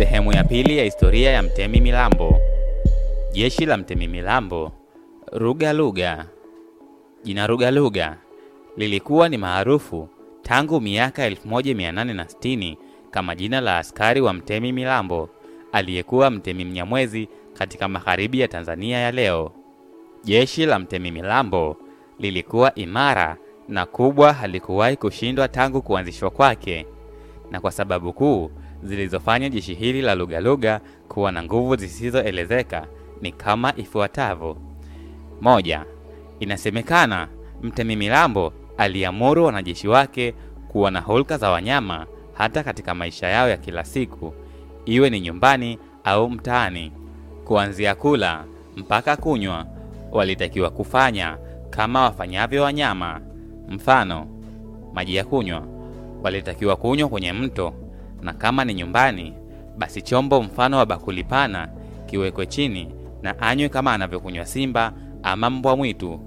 Sehemu ya pili ya historia ya Mtemi Milambo. Jeshi la Mtemi Milambo. Ruga Luga. Jina Ruga Luga lilikuwa ni maarufu tangu miaka 1860 kama jina la askari wa Mtemi Milambo aliyekuwa Mtemi Mnyamwezi katika magharibi ya Tanzania ya leo. Jeshi la Mtemi Milambo lilikuwa imara na kubwa, halikuwahi kushindwa tangu kuanzishwa kwake, na kwa sababu kuu zilizofanya jeshi hili la Lugaluga kuwa na nguvu zisizoelezeka ni kama ifuatavyo. Moja, inasemekana Mtemi Milambo aliamuru wanajeshi wake kuwa na hulka za wanyama hata katika maisha yao ya kila siku, iwe ni nyumbani au mtaani. Kuanzia kula mpaka kunywa walitakiwa kufanya kama wafanyavyo wanyama. Mfano, maji ya kunywa walitakiwa kunywa kwenye mto, na kama ni nyumbani, basi chombo mfano wa bakuli pana kiwekwe chini na anywe kama anavyokunywa simba ama mbwa mwitu.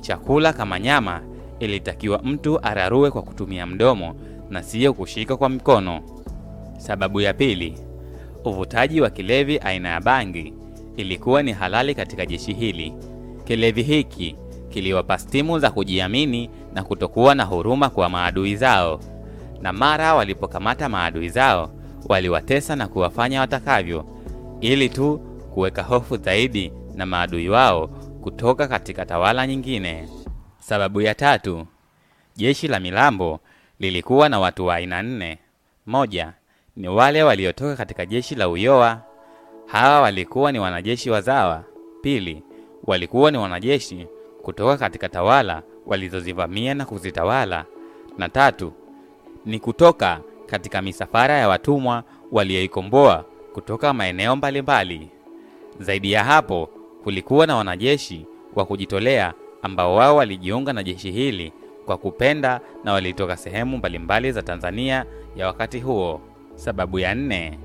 Chakula kama nyama ilitakiwa mtu ararue kwa kutumia mdomo na siyo kushika kwa mkono. Sababu ya pili, uvutaji wa kilevi aina ya bangi ilikuwa ni halali katika jeshi hili. Kilevi hiki kiliwapa stimu za kujiamini na kutokuwa na huruma kwa maadui zao, na mara walipokamata maadui zao waliwatesa na kuwafanya watakavyo, ili tu kuweka hofu zaidi na maadui wao kutoka katika tawala nyingine. Sababu ya tatu, jeshi la Milambo lilikuwa na watu wa aina nne. Moja ni wale waliotoka katika jeshi la Uyoa. Hawa walikuwa ni wanajeshi wazawa. Pili, walikuwa ni wanajeshi kutoka katika tawala walizozivamia na kuzitawala, na tatu ni kutoka katika misafara ya watumwa walioikomboa kutoka maeneo mbalimbali. Zaidi ya hapo, kulikuwa na wanajeshi wa kujitolea ambao wao walijiunga na jeshi hili kwa kupenda na walitoka sehemu mbalimbali za Tanzania ya wakati huo. Sababu ya nne,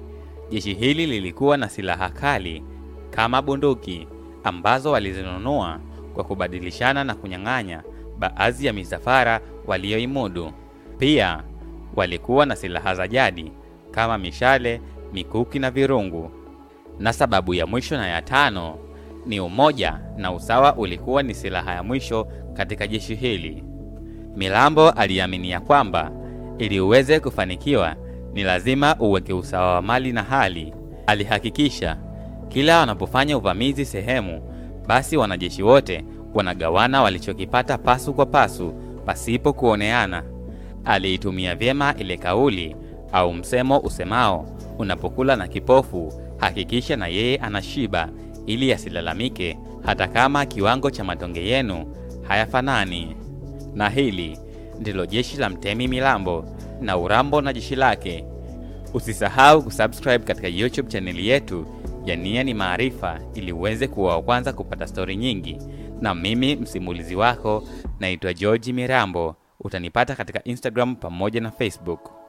jeshi hili lilikuwa na silaha kali kama bunduki ambazo walizinunua kwa kubadilishana na kunyang'anya baadhi ya misafara walioimudu. Pia walikuwa na silaha za jadi kama mishale, mikuki na virungu. Na sababu ya mwisho na ya tano ni umoja na usawa ulikuwa ni silaha ya mwisho katika jeshi hili. Milambo aliaminia kwamba ili uweze kufanikiwa ni lazima uweke usawa wa mali na hali. Alihakikisha kila wanapofanya uvamizi sehemu, basi wanajeshi wote wanagawana walichokipata pasu kwa pasu pasipo kuoneana. Aliitumia vyema ile kauli au msemo usemao, unapokula na kipofu hakikisha na yeye anashiba, ili asilalamike hata kama kiwango cha matonge yenu hayafanani. Na hili ndilo jeshi la Mtemi Milambo na Urambo na jeshi lake. Usisahau kusubscribe katika YouTube chaneli yetu ya Nia ni Maarifa ili uweze kuwa wa kwanza kupata stori nyingi. Na mimi msimulizi wako naitwa George Mirambo. Utanipata katika Instagram pamoja na Facebook.